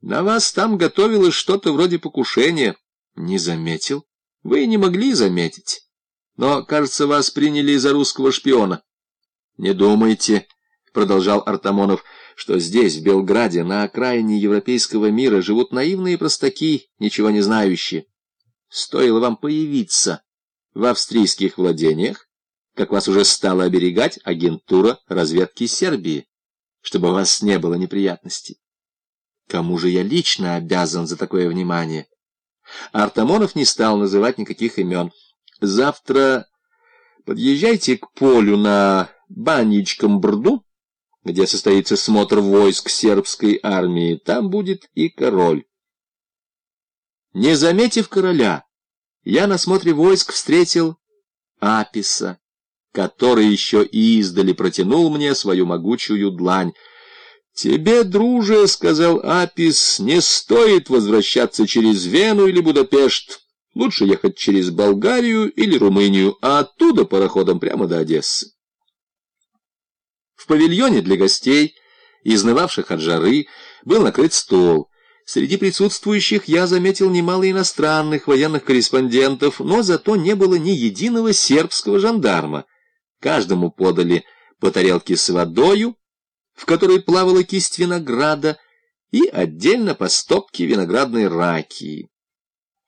На вас там готовилось что-то вроде покушения. Не заметил. Вы не могли заметить. Но, кажется, вас приняли за русского шпиона. Не думайте, продолжал Артамонов, что здесь, в Белграде, на окраине европейского мира, живут наивные простаки, ничего не знающие. Стоило вам появиться в австрийских владениях, как вас уже стала оберегать агентура разведки Сербии, чтобы у вас не было неприятностей. Кому же я лично обязан за такое внимание? Артамонов не стал называть никаких имен. Завтра подъезжайте к полю на Баничком Брду, где состоится смотр войск сербской армии. Там будет и король. Не заметив короля, я на смотре войск встретил Аписа, который еще издали протянул мне свою могучую длань — «Тебе, друже, — сказал Апис, — не стоит возвращаться через Вену или Будапешт. Лучше ехать через Болгарию или Румынию, а оттуда пароходом прямо до Одессы». В павильоне для гостей, изнывавших от жары, был накрыт стол. Среди присутствующих я заметил немало иностранных военных корреспондентов, но зато не было ни единого сербского жандарма. Каждому подали по тарелке с водою, в которой плавала кисть винограда, и отдельно по стопке виноградной раки.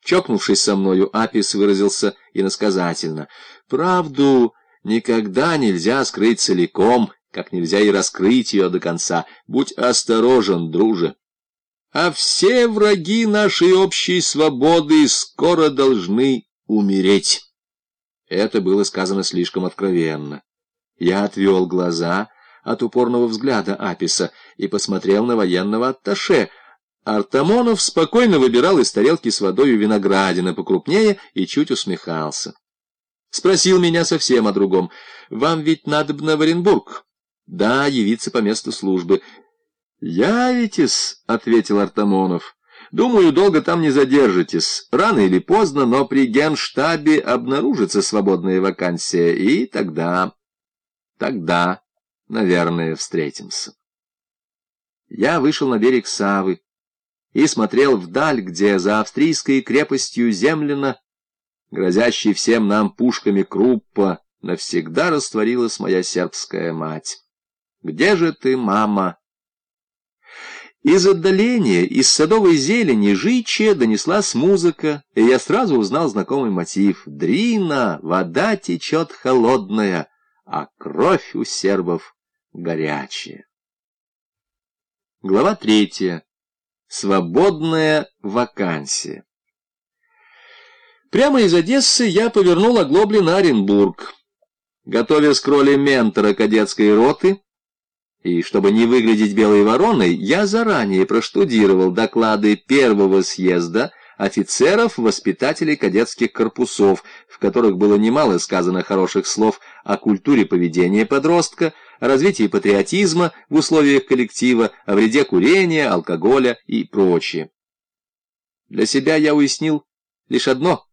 Чокнувшись со мною, Апис выразился иносказательно. «Правду никогда нельзя скрыть целиком, как нельзя и раскрыть ее до конца. Будь осторожен, друже. А все враги нашей общей свободы скоро должны умереть». Это было сказано слишком откровенно. Я отвел глаза от упорного взгляда Аписа и посмотрел на военного атташе. Артамонов спокойно выбирал из тарелки с водой виноградина покрупнее и чуть усмехался. Спросил меня совсем о другом. «Вам ведь надобно в Оренбург?» «Да, явиться по месту службы». «Явитесь», — ответил Артамонов. «Думаю, долго там не задержитесь. Рано или поздно, но при генштабе обнаружится свободная вакансия, и тогда...» «Тогда...» наверное, встретимся. Я вышел на берег Савы и смотрел вдаль, где за австрийской крепостью Землина, грозящей всем нам пушками Круппа, навсегда растворилась моя сербская мать. Где же ты, мама? Из отдаления, из садовой зелени, жичья донеслась музыка, и я сразу узнал знакомый мотив. Дрина, вода течет холодная, а кровь у сербов горячее. Глава третья. Свободная вакансия. Прямо из Одессы я повернул оглобли на Оренбург. Готовя к роли ментора кадетской роты, и чтобы не выглядеть белой вороной, я заранее проштудировал доклады первого съезда офицеров-воспитателей кадетских корпусов, в которых было немало сказано хороших слов о культуре поведения подростка, о развитии патриотизма в условиях коллектива, о вреде курения, алкоголя и прочее. Для себя я уяснил лишь одно.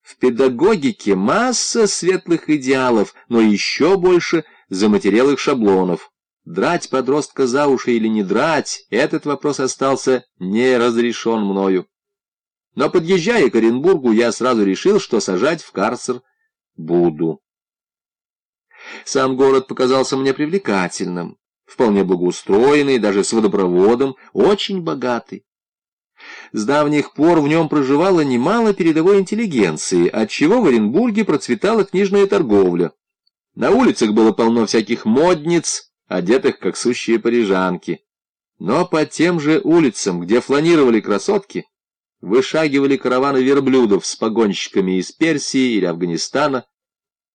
В педагогике масса светлых идеалов, но еще больше заматерелых шаблонов. Драть подростка за уши или не драть, этот вопрос остался не разрешен мною. Но подъезжая к Оренбургу, я сразу решил, что сажать в карцер буду. Сам город показался мне привлекательным, вполне благоустроенный, даже с водопроводом, очень богатый. С давних пор в нем проживало немало передовой интеллигенции, отчего в Оренбурге процветала книжная торговля. На улицах было полно всяких модниц, одетых как сущие парижанки. Но по тем же улицам, где фланировали красотки, вышагивали караваны верблюдов с погонщиками из Персии или Афганистана,